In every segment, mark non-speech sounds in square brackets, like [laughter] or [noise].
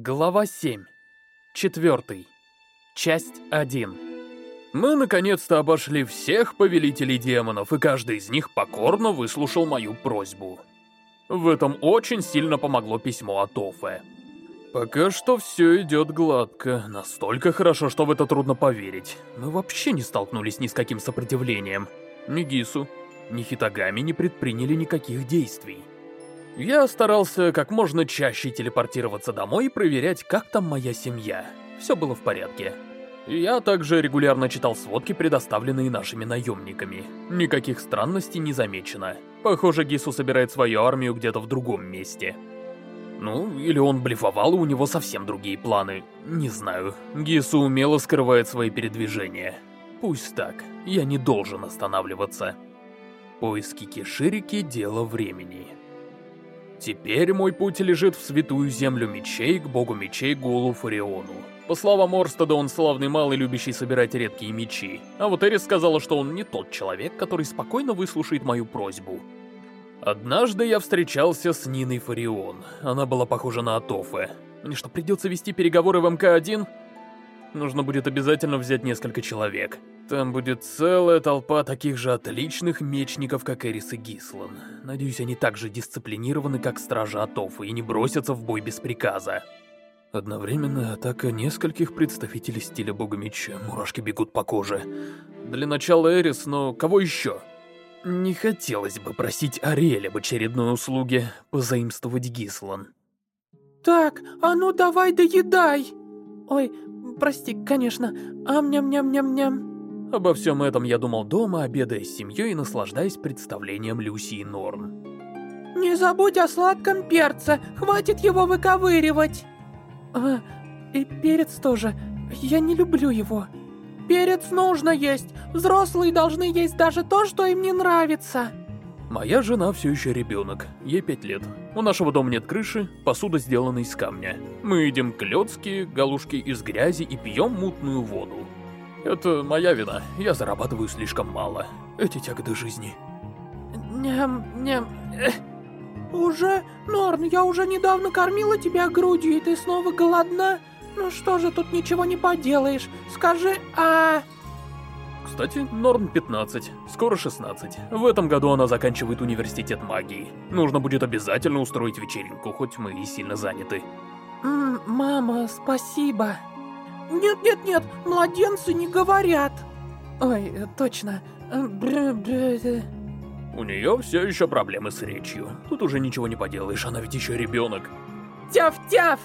Глава 7. Четвертый. Часть 1. Мы наконец-то обошли всех повелителей демонов, и каждый из них покорно выслушал мою просьбу. В этом очень сильно помогло письмо от Офе. Пока что все идет гладко, настолько хорошо, что в это трудно поверить. Мы вообще не столкнулись ни с каким сопротивлением. Ни Гису, ни Хитагами не предприняли никаких действий. Я старался как можно чаще телепортироваться домой и проверять, как там моя семья. Все было в порядке. Я также регулярно читал сводки, предоставленные нашими наемниками. Никаких странностей не замечено. Похоже, Гису собирает свою армию где-то в другом месте. Ну, или он блефовал, и у него совсем другие планы. Не знаю. Гису умело скрывает свои передвижения. Пусть так. Я не должен останавливаться. Поиски Киширики — дело времени. Теперь мой путь лежит в святую землю мечей к богу мечей Гулу Фариону. По словам Орстеда, он славный малый, любящий собирать редкие мечи. А вот Эрис сказала, что он не тот человек, который спокойно выслушает мою просьбу. Однажды я встречался с Ниной Фарион. Она была похожа на Атофе. Мне что, придется вести переговоры в МК-1? Нужно будет обязательно взять несколько человек. Там будет целая толпа таких же отличных мечников, как Эрис и Гислан. Надеюсь, они так же дисциплинированы, как стражи Атофа, и не бросятся в бой без приказа. Одновременно атака нескольких представителей стиля бога меча. Мурашки бегут по коже. Для начала Эрис, но кого еще? Не хотелось бы просить Ариэль об очередной услуге позаимствовать Гислан. Так, а ну давай доедай. Ой, прости, конечно. Ам-ням-ням-ням-ням. Обо всем этом я думал дома, обедая с семьей и наслаждаясь представлением Люси и Норн. Не забудь о сладком перце, хватит его выковыривать. А, и перец тоже. Я не люблю его. Перец нужно есть. Взрослые должны есть даже то, что им не нравится. Моя жена все еще ребенок, ей пять лет. У нашего дома нет крыши, посуда сделана из камня. Мы едим клетки, галушки из грязи и пьем мутную воду. Это моя вина, я зарабатываю слишком мало. Эти тяготы жизни. Ням-ням... Уже? Норн, я уже недавно кормила тебя грудью, и ты снова голодна? Ну что же, тут ничего не поделаешь. Скажи, а... Кстати, Норн 15, скоро 16. В этом году она заканчивает университет магии. Нужно будет обязательно устроить вечеринку, хоть мы и сильно заняты. М мама, спасибо. Нет-нет-нет, младенцы не говорят. Ой, точно. Бры -бры. У нее все еще проблемы с речью. Тут уже ничего не поделаешь, она ведь еще ребенок. Тяв-тяв!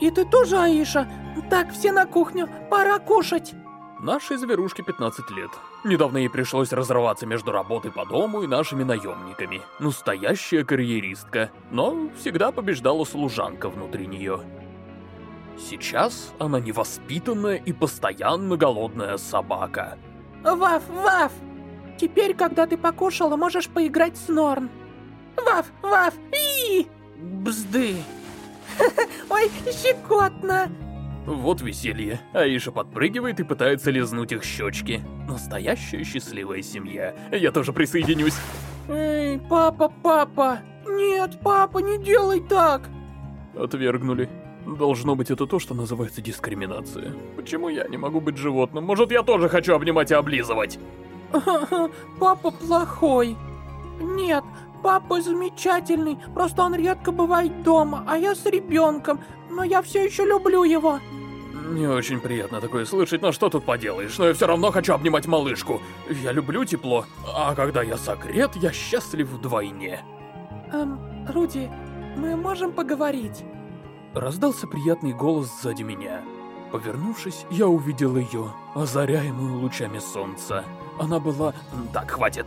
И ты тоже, Аиша? Так, все на кухню, пора кушать. Нашей зверушке 15 лет. Недавно ей пришлось разрываться между работой по дому и нашими наемниками. Настоящая карьеристка, но всегда побеждала служанка внутри нее. Сейчас она невоспитанная и постоянно голодная собака. Ваф, Ваф! Теперь, когда ты покушала, можешь поиграть с Норн. Ваф, Ваф, и Бзды! [laughs] Ой, щекотно! Вот веселье. Аиша подпрыгивает и пытается лизнуть их щечки. Настоящая счастливая семья. Я тоже присоединюсь. Эй, папа, папа! Нет, папа, не делай так! Отвергнули. Должно быть, это то, что называется дискриминация. Почему я не могу быть животным? Может, я тоже хочу обнимать и облизывать? Папа плохой. Нет, папа замечательный, просто он редко бывает дома, а я с ребенком, но я все еще люблю его. Не очень приятно такое слышать, но что тут поделаешь, но я все равно хочу обнимать малышку. Я люблю тепло, а когда я согрет, я счастлив вдвойне. Эм, Руди, мы можем поговорить? Раздался приятный голос сзади меня. Повернувшись, я увидел ее, озаряемую лучами солнца. Она была... Так, хватит.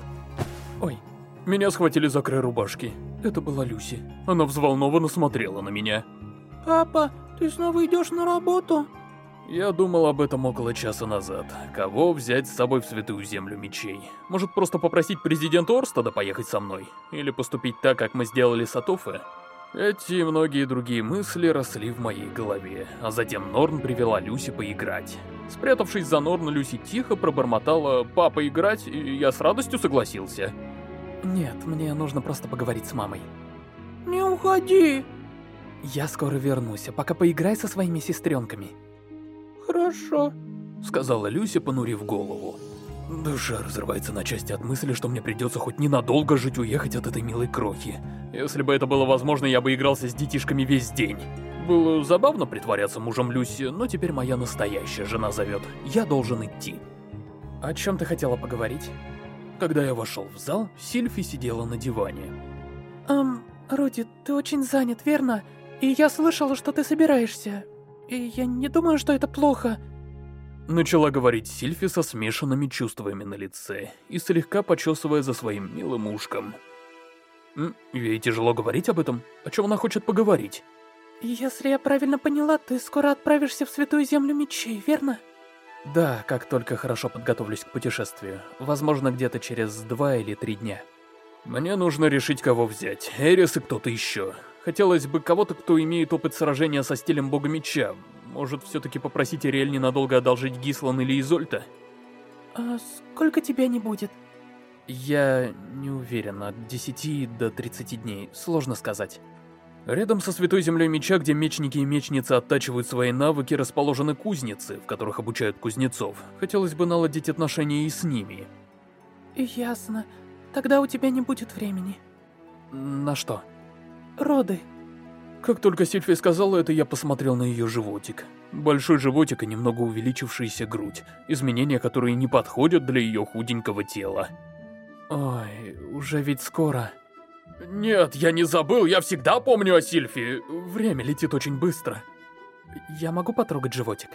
Ой, меня схватили за край рубашки. Это была Люси. Она взволнованно смотрела на меня. Папа, ты снова идешь на работу? Я думал об этом около часа назад. Кого взять с собой в Святую Землю Мечей? Может, просто попросить президента Орстада поехать со мной? Или поступить так, как мы сделали с Атофе? Эти и многие другие мысли росли в моей голове, а затем Норн привела Люси поиграть. Спрятавшись за Норн, Люси тихо пробормотала «папа играть», и я с радостью согласился. Нет, мне нужно просто поговорить с мамой. Не уходи. Я скоро вернусь, а пока поиграй со своими сестренками. Хорошо, сказала Люся, понурив голову. Душа разрывается на части от мысли, что мне придется хоть ненадолго жить уехать от этой милой крохи. Если бы это было возможно, я бы игрался с детишками весь день. Было забавно притворяться мужем Люси, но теперь моя настоящая жена зовет. Я должен идти. О чем ты хотела поговорить? Когда я вошел в зал, Сильфи сидела на диване. Эм, Руди, ты очень занят, верно? И я слышала, что ты собираешься. И я не думаю, что это плохо. Начала говорить Сильфи со смешанными чувствами на лице и слегка почесывая за своим милым ушком. Ей тяжело говорить об этом. О чем она хочет поговорить? Если я правильно поняла, ты скоро отправишься в Святую Землю Мечей, верно? Да, как только хорошо подготовлюсь к путешествию. Возможно, где-то через два или три дня. Мне нужно решить, кого взять. Эрис и кто-то еще. Хотелось бы кого-то, кто имеет опыт сражения со стилем бога меча. Может, все-таки попросить Ириэль ненадолго одолжить Гислан или Изольта? А сколько тебя не будет? Я не уверен, от 10 до 30 дней, сложно сказать. Рядом со Святой Землей Меча, где мечники и мечницы оттачивают свои навыки, расположены кузницы, в которых обучают кузнецов. Хотелось бы наладить отношения и с ними. Ясно. Тогда у тебя не будет времени. На что? Роды. Как только Сильфия сказала это, я посмотрел на ее животик. Большой животик и немного увеличившаяся грудь. Изменения, которые не подходят для ее худенького тела. Ой, уже ведь скоро. Нет, я не забыл, я всегда помню о Сильфи. Время летит очень быстро. Я могу потрогать животик?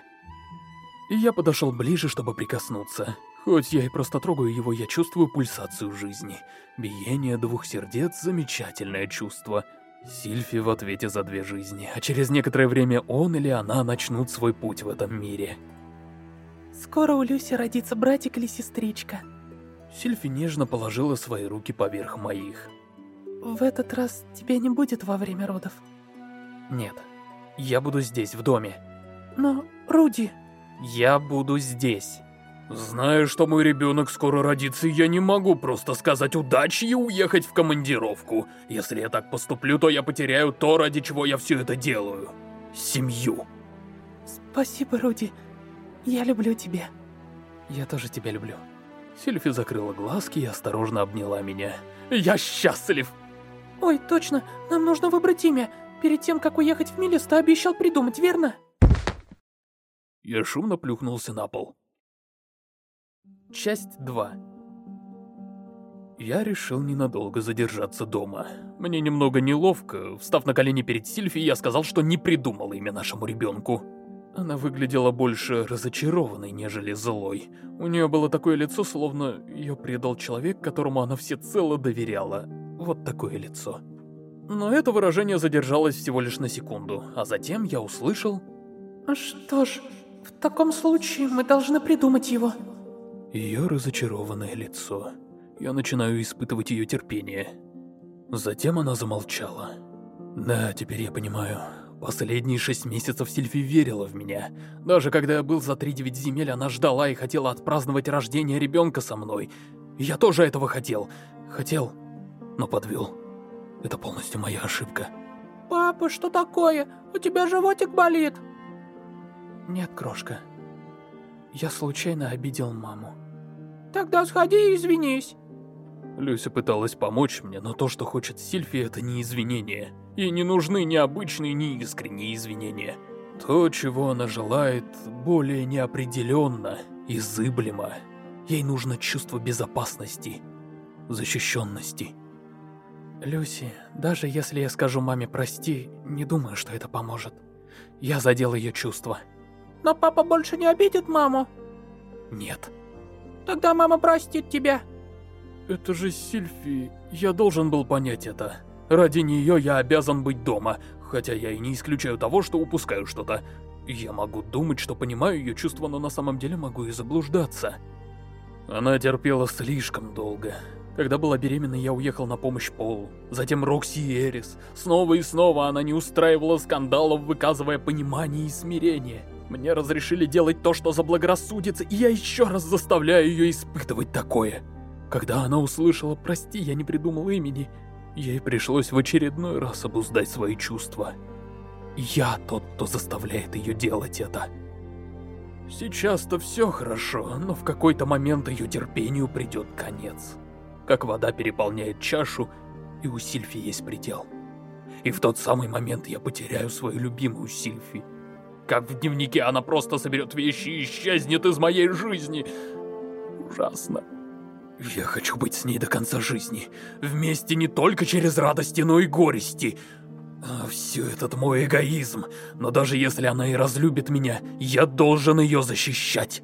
Я подошел ближе, чтобы прикоснуться. Хоть я и просто трогаю его, я чувствую пульсацию жизни. Биение двух сердец — замечательное чувство. Сильфи в ответе за две жизни, а через некоторое время он или она начнут свой путь в этом мире. Скоро у Люси родится братик или сестричка. Сильфи нежно положила свои руки поверх моих. В этот раз тебя не будет во время родов? Нет. Я буду здесь, в доме. Но, Руди... Я буду здесь. Зная, что мой ребенок скоро родится, я не могу просто сказать удачи и уехать в командировку. Если я так поступлю, то я потеряю то, ради чего я все это делаю. Семью. Спасибо, Руди. Я люблю тебя. Я тоже тебя люблю. Сильфи закрыла глазки и осторожно обняла меня. Я счастлив! Ой, точно, нам нужно выбрать имя. Перед тем, как уехать в Милис, ты обещал придумать, верно? Я шумно плюхнулся на пол. Часть 2 Я решил ненадолго задержаться дома. Мне немного неловко. Встав на колени перед Сильфи, я сказал, что не придумал имя нашему ребенку. Она выглядела больше разочарованной, нежели злой. У нее было такое лицо, словно ее предал человек, которому она всецело доверяла. Вот такое лицо. Но это выражение задержалось всего лишь на секунду, а затем я услышал... А что ж, в таком случае мы должны придумать его. Ее разочарованное лицо. Я начинаю испытывать ее терпение. Затем она замолчала. Да, теперь я понимаю. Последние шесть месяцев Сильфи верила в меня. Даже когда я был за три девять земель, она ждала и хотела отпраздновать рождение ребенка со мной. я тоже этого хотел. Хотел, но подвел. Это полностью моя ошибка. Папа, что такое? У тебя животик болит? Нет, крошка. Я случайно обидел маму. Тогда сходи и извинись. Люся пыталась помочь мне, но то, что хочет Сильфи, это не извинения. Ей не нужны ни обычные, ни искренние извинения. То, чего она желает, более неопределенно, изыблемо. Ей нужно чувство безопасности, защищенности. Люси, даже если я скажу маме прости, не думаю, что это поможет. Я задел ее чувства. Но папа больше не обидит маму? Нет. Тогда мама простит тебя. Это же Сильфи. Я должен был понять это. Ради нее я обязан быть дома, хотя я и не исключаю того, что упускаю что-то. Я могу думать, что понимаю ее чувства, но на самом деле могу и заблуждаться. Она терпела слишком долго. Когда была беременна, я уехал на помощь Полу. Затем Рокси и Эрис. Снова и снова она не устраивала скандалов, выказывая понимание и смирение. Мне разрешили делать то, что заблагорассудится, и я еще раз заставляю ее испытывать такое. Когда она услышала «прости, я не придумал имени», ей пришлось в очередной раз обуздать свои чувства. я тот, кто заставляет ее делать это. Сейчас-то все хорошо, но в какой-то момент ее терпению придет конец. Как вода переполняет чашу, и у Сильфи есть предел. И в тот самый момент я потеряю свою любимую Сильфи. Как в дневнике она просто соберет вещи и исчезнет из моей жизни. Ужасно. Я хочу быть с ней до конца жизни. Вместе не только через радости, но и горести. А все этот мой эгоизм. Но даже если она и разлюбит меня, я должен ее защищать.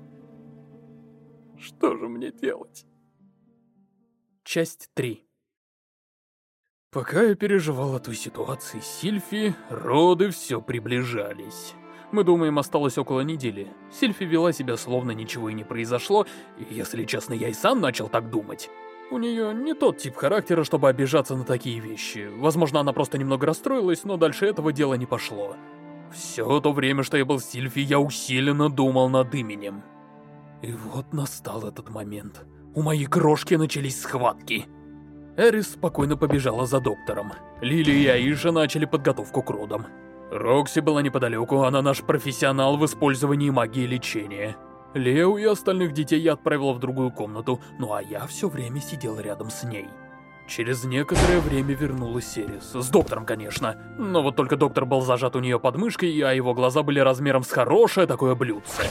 Что же мне делать? Часть 3 Пока я переживал эту ситуацию с Сильфи, роды все приближались. Мы думаем, осталось около недели. Сильфи вела себя словно ничего и не произошло, и, если честно, я и сам начал так думать. У нее не тот тип характера, чтобы обижаться на такие вещи. Возможно, она просто немного расстроилась, но дальше этого дела не пошло. Все то время, что я был с Сильфи, я усиленно думал над именем. И вот настал этот момент. У моей крошки начались схватки. Эрис спокойно побежала за доктором. Лили и Аиша начали подготовку к родам. Рокси была неподалеку, она наш профессионал в использовании магии лечения. Лео и остальных детей я отправила в другую комнату, ну а я все время сидел рядом с ней. Через некоторое время вернулась Серис. С доктором, конечно. Но вот только доктор был зажат у нее под мышкой, а его глаза были размером с хорошее такое блюдце.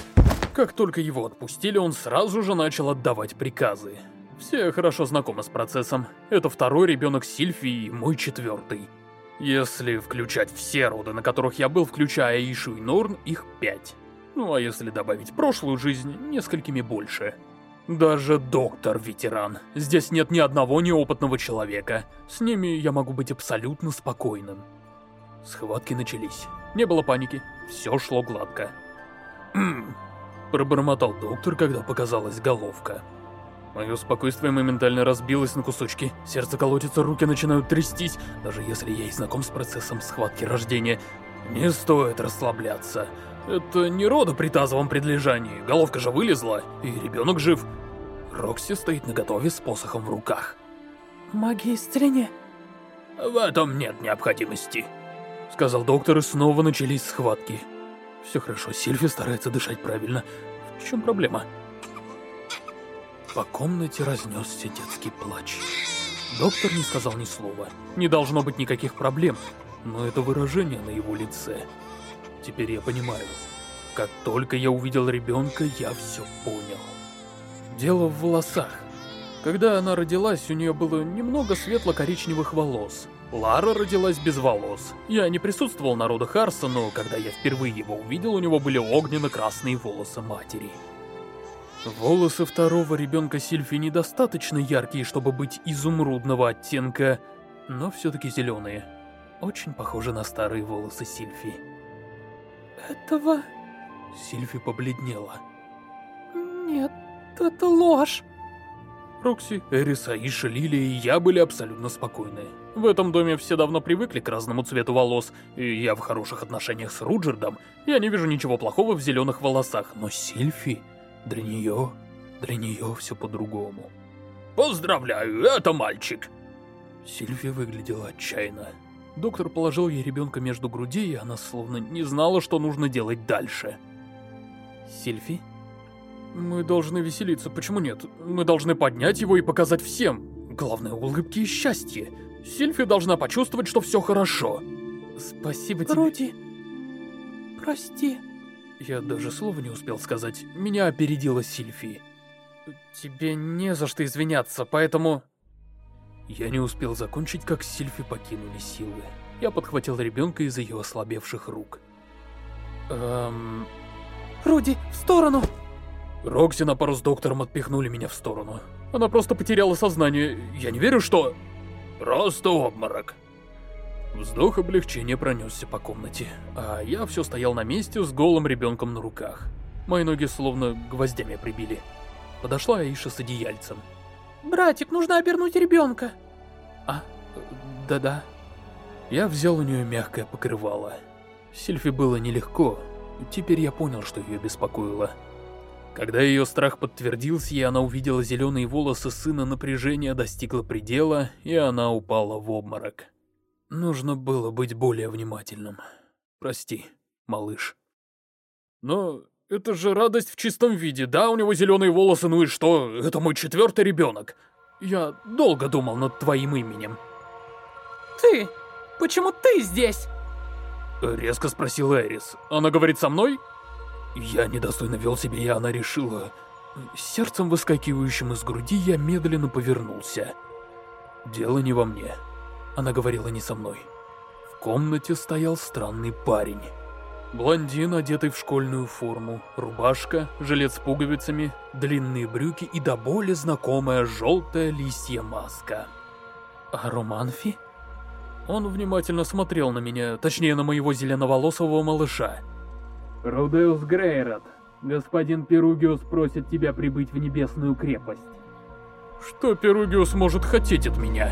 Как только его отпустили, он сразу же начал отдавать приказы. Все хорошо знакомы с процессом. Это второй ребенок Сильфи и мой четвертый. Если включать все роды, на которых я был, включая Ишу и Норн, их пять. Ну а если добавить прошлую жизнь, несколькими больше. Даже доктор ветеран. Здесь нет ни одного неопытного человека. С ними я могу быть абсолютно спокойным. Схватки начались. Не было паники. Все шло гладко. [clears throat] Пробормотал доктор, когда показалась головка. Мое спокойствие моментально разбилось на кусочки. Сердце колотится, руки начинают трястись, даже если я и знаком с процессом схватки рождения. Не стоит расслабляться. Это не рода при тазовом предлежании, головка же вылезла, и ребенок жив. Рокси стоит наготове с посохом в руках. Магия исцеления? В этом нет необходимости, сказал доктор, и снова начались схватки. Все хорошо, Сильфи старается дышать правильно. В чем проблема? По комнате разнесся детский плач. Доктор не сказал ни слова. Не должно быть никаких проблем, но это выражение на его лице Теперь я понимаю. Как только я увидел ребенка, я все понял. Дело в волосах. Когда она родилась, у нее было немного светло-коричневых волос. Лара родилась без волос. Я не присутствовал на родах Арса, но когда я впервые его увидел, у него были огненно-красные волосы матери. Волосы второго ребенка Сильфи недостаточно яркие, чтобы быть изумрудного оттенка, но все-таки зеленые. Очень похожи на старые волосы Сильфи этого... Сильфи побледнела. Нет, это ложь. Рокси, Эрис, Аиша, Лилия и я были абсолютно спокойны. В этом доме все давно привыкли к разному цвету волос, и я в хороших отношениях с Руджердом. Я не вижу ничего плохого в зеленых волосах, но Сильфи, для нее, для нее все по-другому. Поздравляю, это мальчик. Сильфи выглядела отчаянно. Доктор положил ей ребенка между грудей, и она словно не знала, что нужно делать дальше. Сильфи? Мы должны веселиться, почему нет? Мы должны поднять его и показать всем. Главное, улыбки и счастье. Сильфи должна почувствовать, что все хорошо. Спасибо тебе. Руди, прости. Я даже слова не успел сказать. Меня опередила Сильфи. Тебе не за что извиняться, поэтому... Я не успел закончить, как Сильфи покинули силы. Я подхватил ребенка из ее ослабевших рук. Эм... Руди, в сторону! Рокси на пару с доктором отпихнули меня в сторону. Она просто потеряла сознание. Я не верю, что... Просто обморок. Вздох облегчения пронесся по комнате, а я все стоял на месте с голым ребенком на руках. Мои ноги словно гвоздями прибили. Подошла Аиша с одеяльцем. Братик, нужно обернуть ребенка. А, да-да. Я взял у нее мягкое покрывало. Сильфи было нелегко. Теперь я понял, что ее беспокоило. Когда ее страх подтвердился, и она увидела зеленые волосы сына, напряжение достигло предела, и она упала в обморок. Нужно было быть более внимательным. Прости, малыш. Но это же радость в чистом виде, да? У него зеленые волосы, ну и что? Это мой четвертый ребенок. Я долго думал над твоим именем. Ты? Почему ты здесь? Резко спросил Эрис. Она говорит со мной? Я недостойно вел себя, и она решила... Сердцем, выскакивающим из груди, я медленно повернулся. Дело не во мне. Она говорила не со мной. В комнате стоял странный парень. Блондин, одетый в школьную форму, рубашка, жилет с пуговицами, длинные брюки и до боли знакомая желтая лисья маска. А Романфи? Он внимательно смотрел на меня, точнее на моего зеленоволосого малыша. Рудеус Грейрот, господин Перугиус просит тебя прибыть в Небесную крепость. Что Перугиус может хотеть от меня?